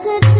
to